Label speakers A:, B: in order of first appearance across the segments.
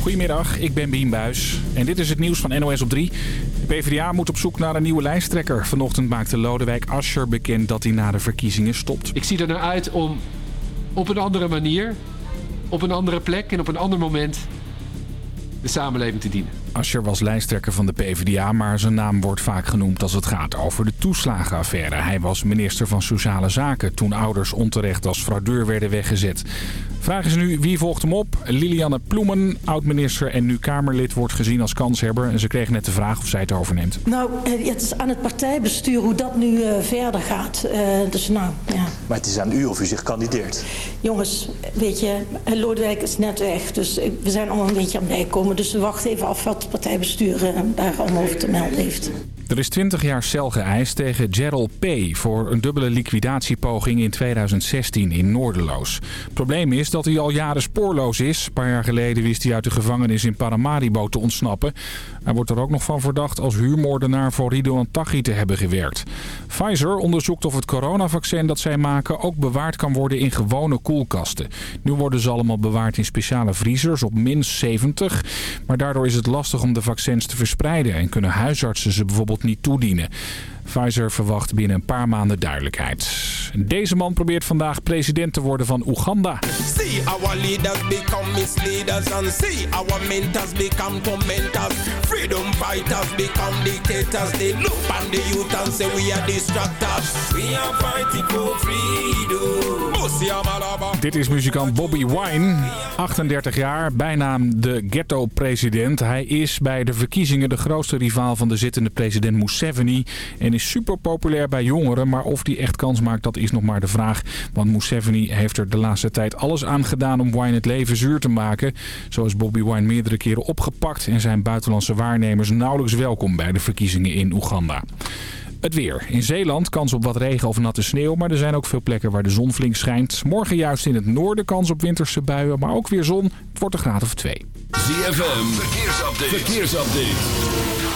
A: Goedemiddag, ik ben Bien Buis en dit is het nieuws van NOS op 3. De PvdA moet op zoek naar een nieuwe lijsttrekker. Vanochtend maakte Lodewijk Asscher bekend dat hij na de verkiezingen stopt.
B: Ik zie er naar uit om op een andere manier, op een andere plek en op een ander moment de samenleving te dienen.
A: Asscher was lijsttrekker van de PvdA, maar zijn naam wordt vaak genoemd als het gaat over de toeslagenaffaire. Hij was minister van Sociale Zaken toen ouders onterecht als fraudeur werden weggezet. Vraag is nu, wie volgt hem op? Lilianne Ploemen, oud-minister en nu Kamerlid, wordt gezien als kanshebber. En ze kreeg net de vraag of zij het overneemt.
C: Nou, eh, het is aan het partijbestuur hoe dat nu uh, verder gaat. Uh, dus nou, ja.
D: Maar het is aan u of u zich kandideert.
C: Jongens, weet je, Lodewijk is net weg. Dus we zijn allemaal een beetje aan bijkomen. Dus we wachten even af wat het partijbestuur daar allemaal over te melden heeft.
A: Er is 20 jaar cel geëist tegen Gerald P. voor een dubbele liquidatiepoging in 2016 in Noorderloos. Het probleem is dat hij al jaren spoorloos is. Een paar jaar geleden wist hij uit de gevangenis in Paramaribo te ontsnappen. Hij wordt er ook nog van verdacht als huurmoordenaar voor Ridouan Taghi te hebben gewerkt. Pfizer onderzoekt of het coronavaccin dat zij maken ook bewaard kan worden in gewone koelkasten. Nu worden ze allemaal bewaard in speciale vriezers op min 70. Maar daardoor is het lastig om de vaccins te verspreiden en kunnen huisartsen ze bijvoorbeeld niet toedienen. Pfizer verwacht binnen een paar maanden duidelijkheid. Deze man probeert vandaag president te worden van Oeganda. See our leaders become misleaders and see our mentors become tormentors. Freedom fighters become dictators. They look on the youth and say we are distractors. We are fighting for freedom. Dit is muzikant Bobby Wine, 38 jaar, bijnaam de ghetto-president. Hij is bij de verkiezingen de grootste rivaal van de zittende president Museveni en is super populair bij jongeren. Maar of die echt kans maakt, dat is nog maar de vraag. Want Museveni heeft er de laatste tijd alles aan gedaan om Wine het leven zuur te maken. Zo is Bobby Wine meerdere keren opgepakt en zijn buitenlandse waarnemers nauwelijks welkom bij de verkiezingen in Oeganda. Het weer. In Zeeland kans op wat regen of natte sneeuw, maar er zijn ook veel plekken waar de zon flink schijnt. Morgen juist in het noorden kans op winterse buien, maar ook weer zon. Het wordt een graad of twee.
E: ZFM, verkeersupdate. verkeersupdate.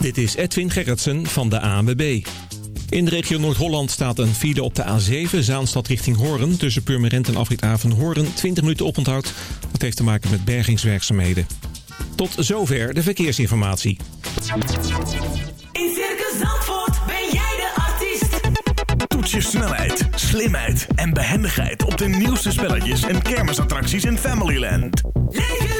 F: Dit is Edwin Gerritsen van de ANWB. In de regio Noord-Holland staat een file op de A7, Zaanstad richting Hoorn. Tussen Purmerend en Afrit Hoorn 20 minuten oponthoud. Dat heeft te maken met bergingswerkzaamheden. Tot zover de verkeersinformatie.
G: In Circus Zandvoort ben jij de artiest.
H: Toets je snelheid, slimheid en behendigheid op de nieuwste spelletjes en kermisattracties in Familyland.
G: Leef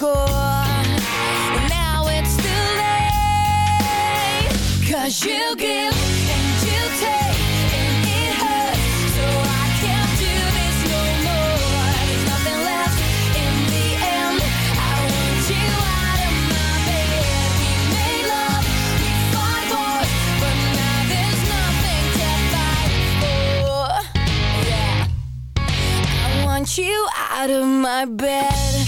G: score. Now it's too late. Cause you give and you take. And it hurts. So I can't do this no more. There's nothing left in the end. I want you out of my bed. We made love, we fought. But now there's nothing to fight for. Yeah. I want you out of my bed.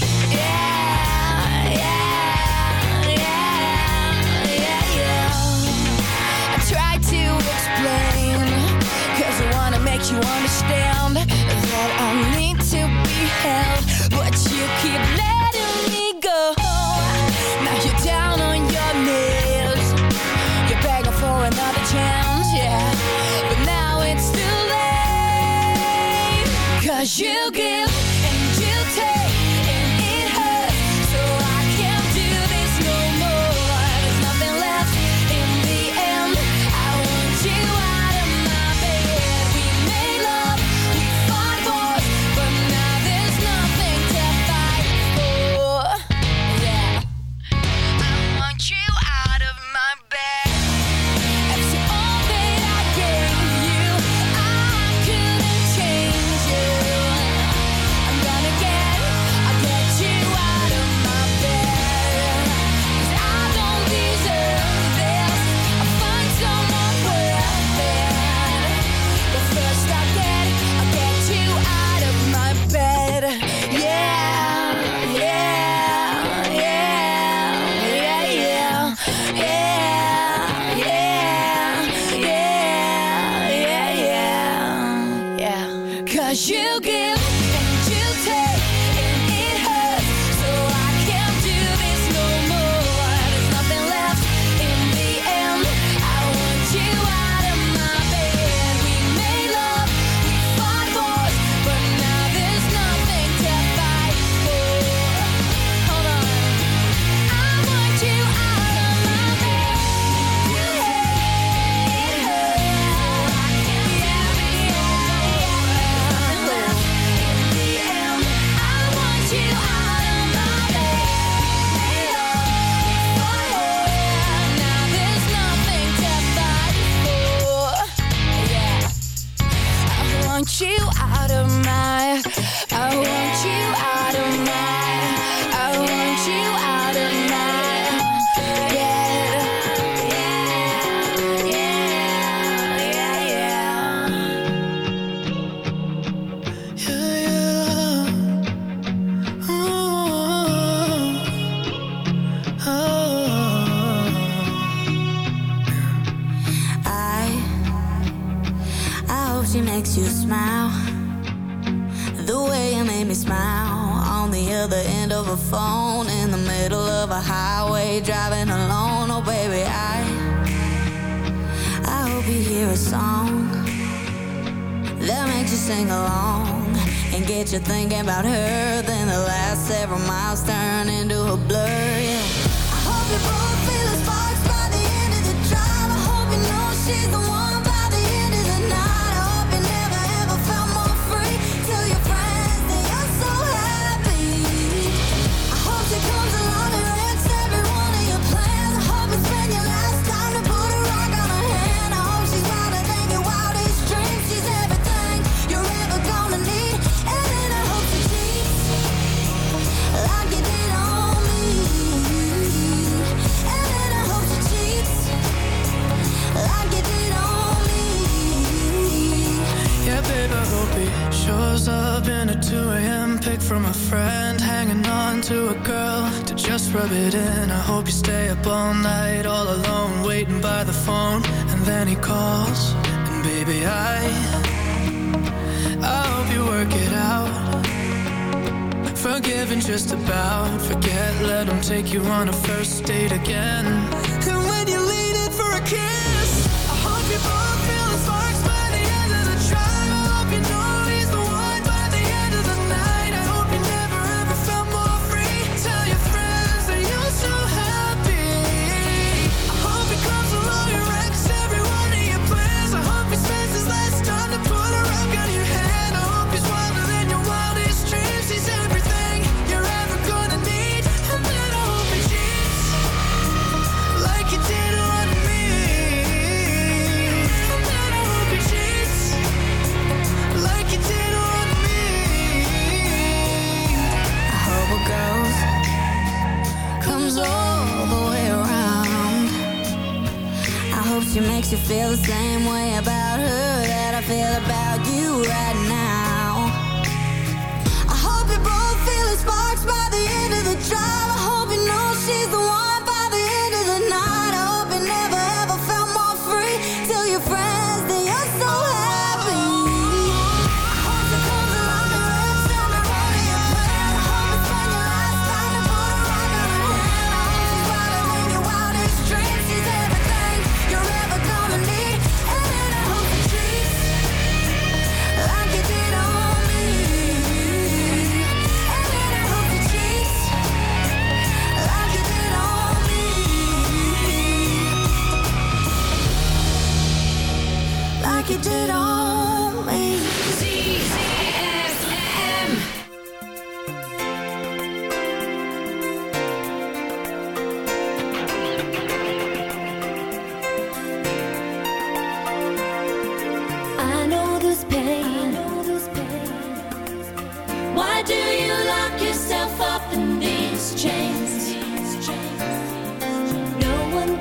I: forget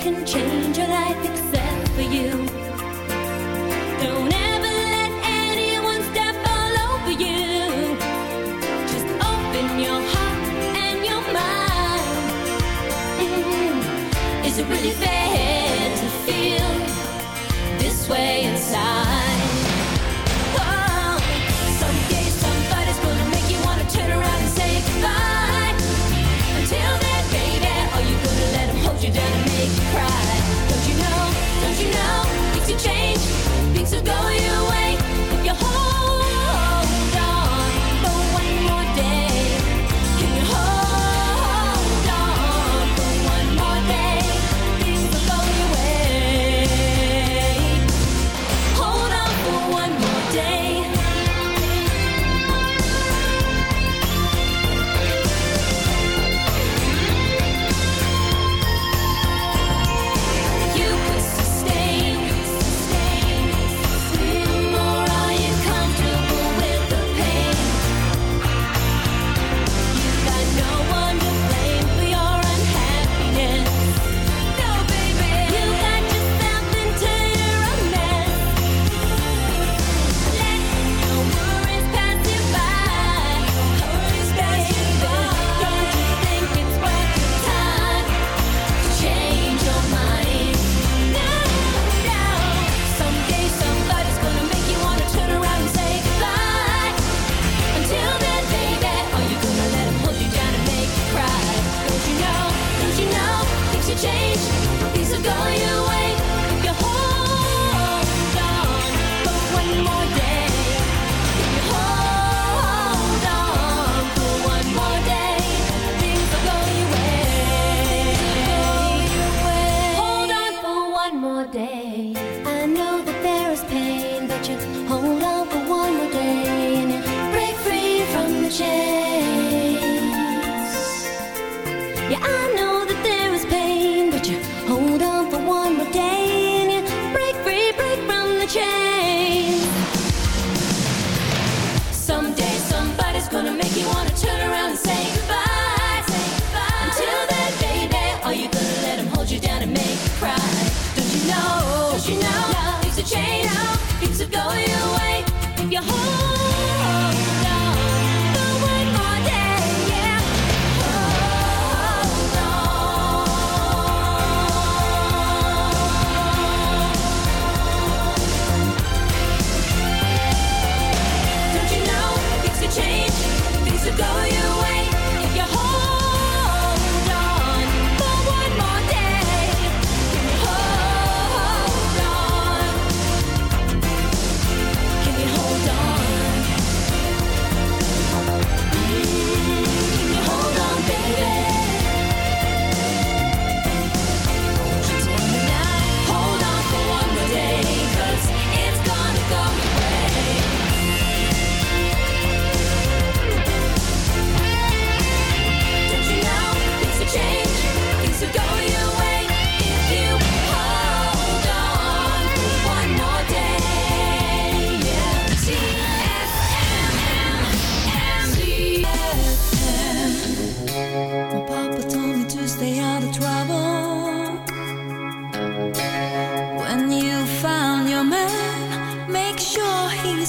G: can change.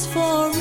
G: For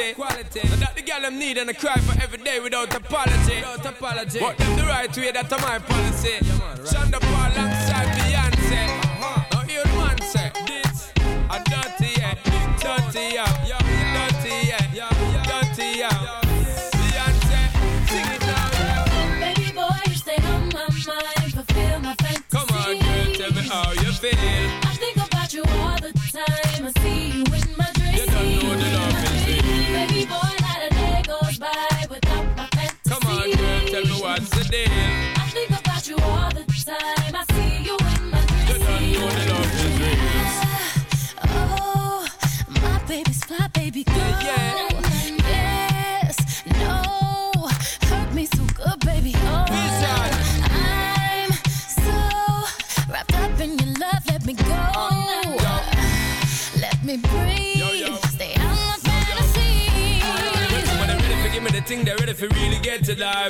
J: quality. quality. And that the girl them need and I cry for every day without apology. Without apology. But them the right way, that's my policy. Shonda Paul alongside Beyonce. Uh-huh. Now hear the man say, this a dirty yeah, dirty yeah, dirty yeah, dirty yeah. Beyonce, sing it now, yeah.
K: Baby boy, you stay on oh, my mind, fulfill my fantasy.
J: Come on, girl, tell me how you feel.
K: Baby
J: girl.
K: Yes, no, hurt me so good, baby. Oh, I'm so wrapped up in your love. Let me go. Let me breathe. Stay out my fantasy.
J: When they're ready for give me the thing, they're ready for really get to life.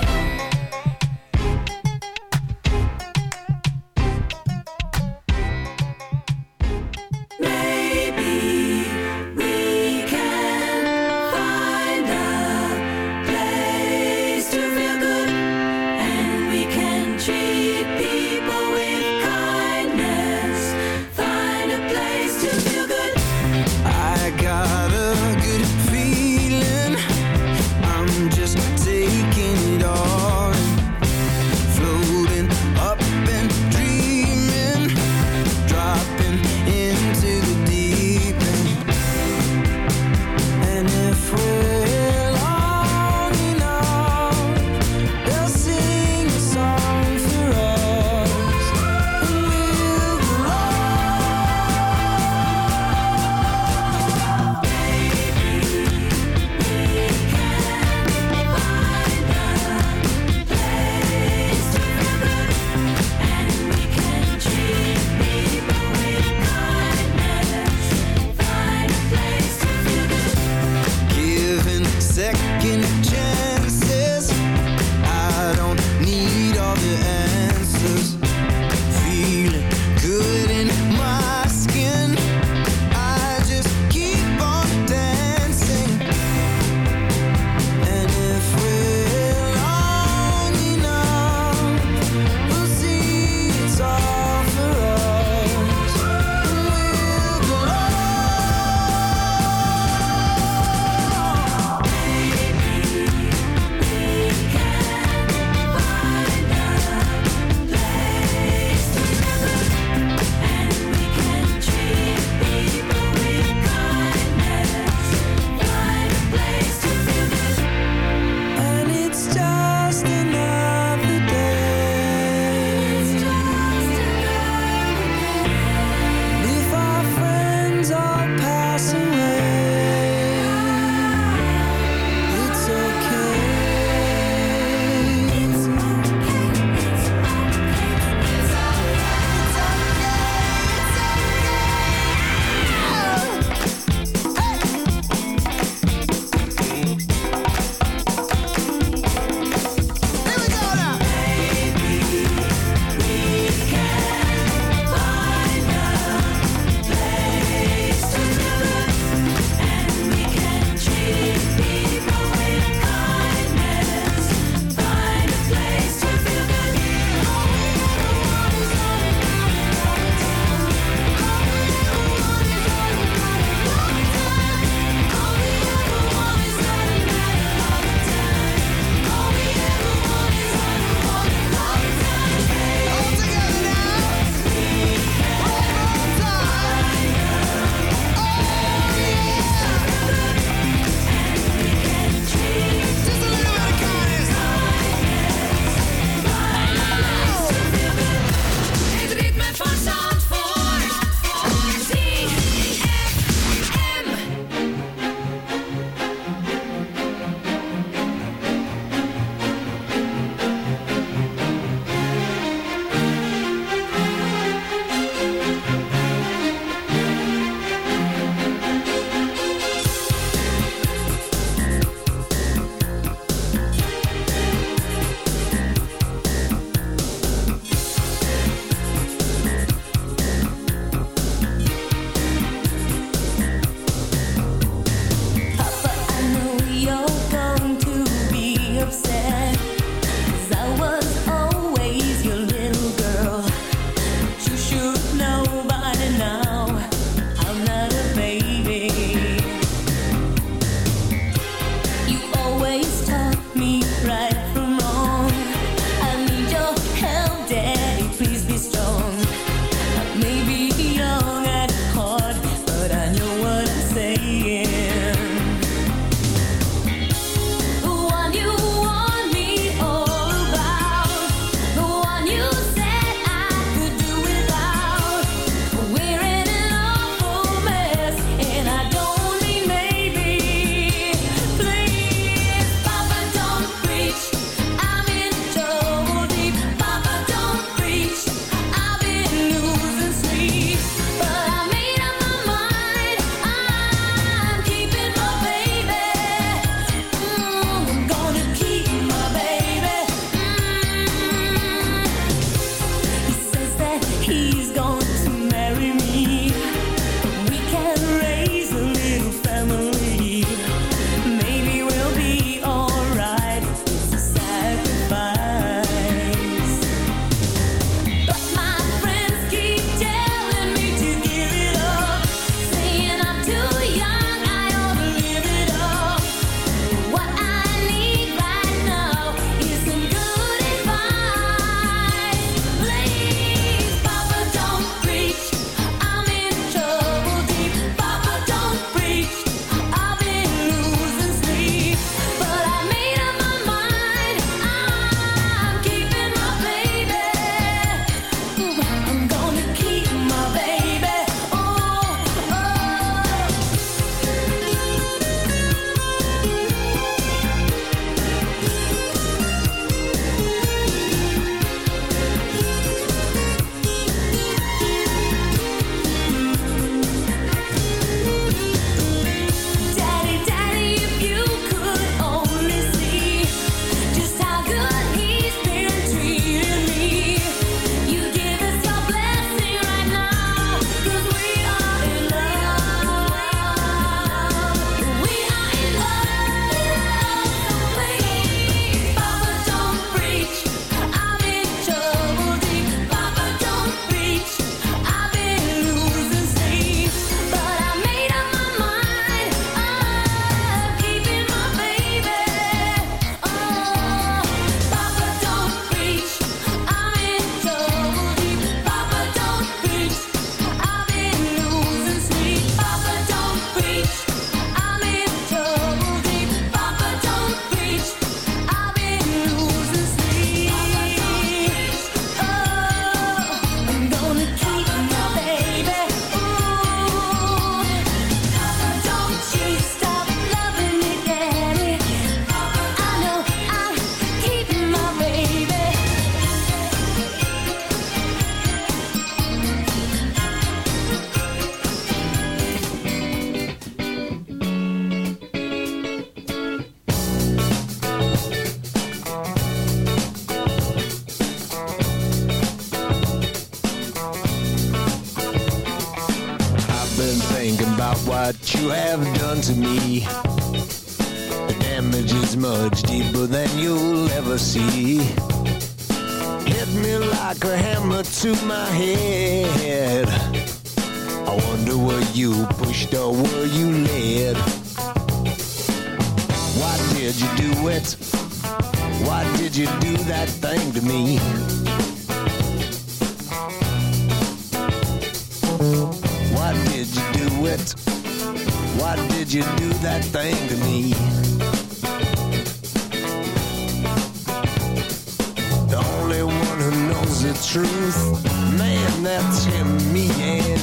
L: Truth, man, that's him, me and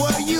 L: what you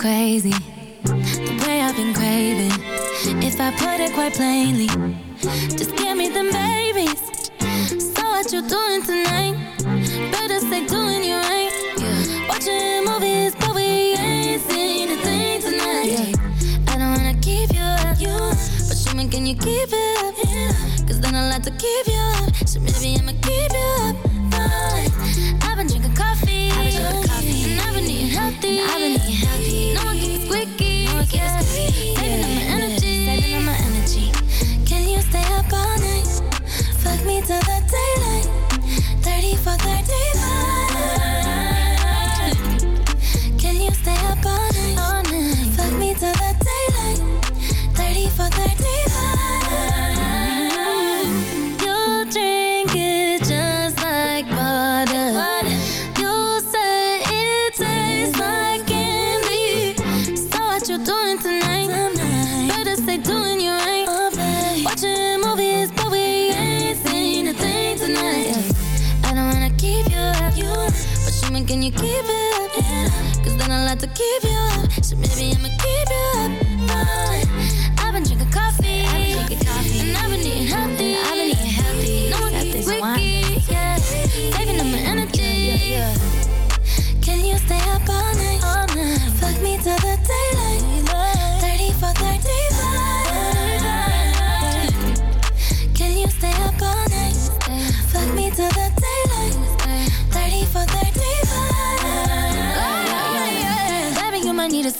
M: crazy.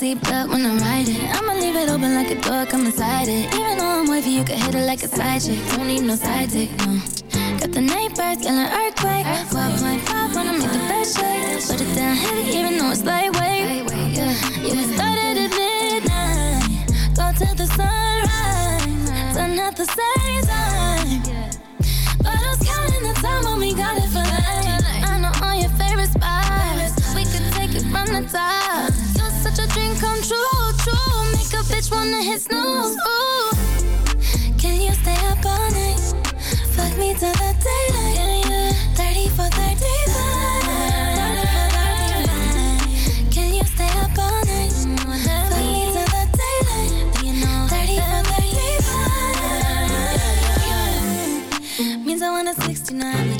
M: seatbelt when I'm riding. I'ma leave it open like a door, come inside it. Even though I'm wavy, you can hit it like a side chick. Don't need no side dick, no. Got the night birds, an earthquake. 12.5 when I make the best shake. Put it down heavy, even though it's lightweight. Yeah, yeah, started at midnight. Go till the sunrise. Turn out the same. till the daylight. 30 for 35. Can you stay up all night? The daylight. 30 for 35. Means I want 69.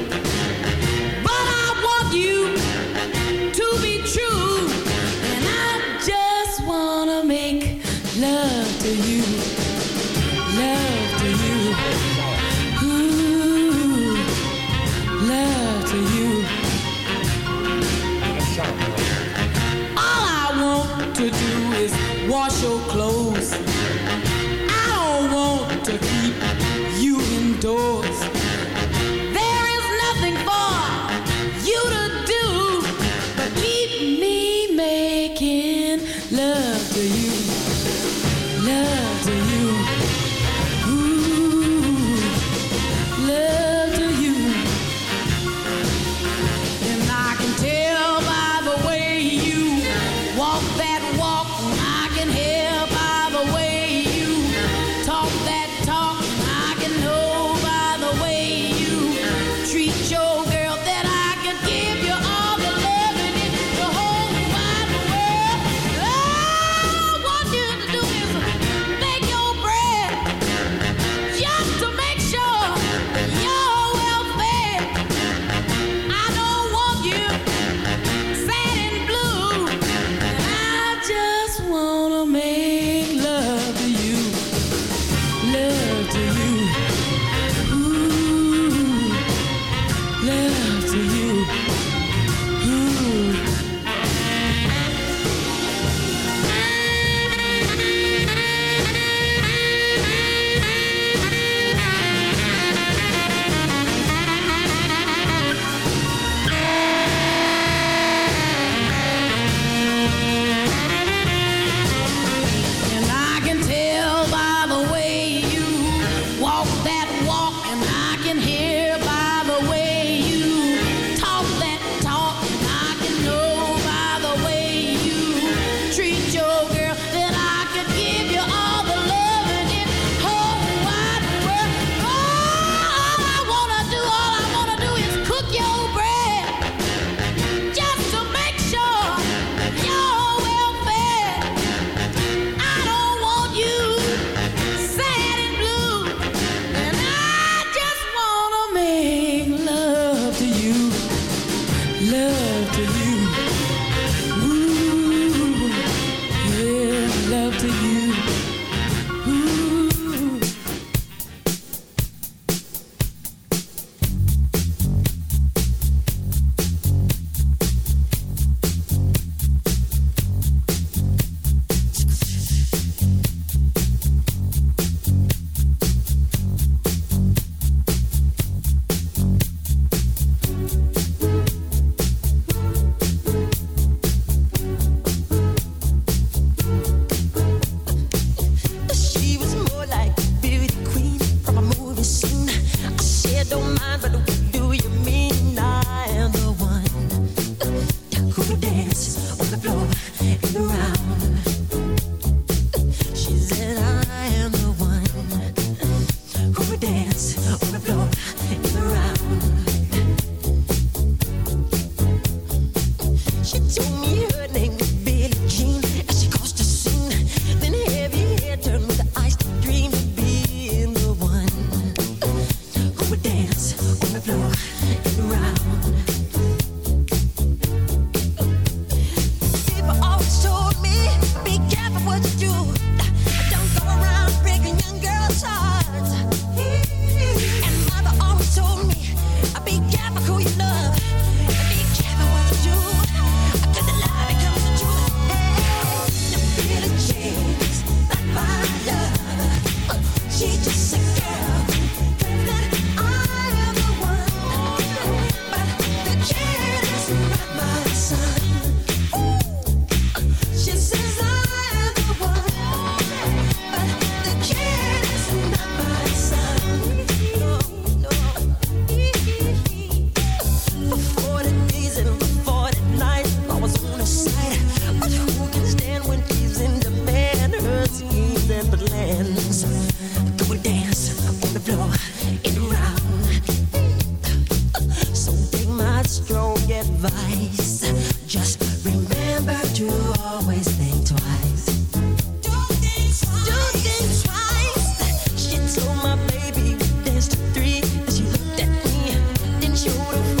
N: you to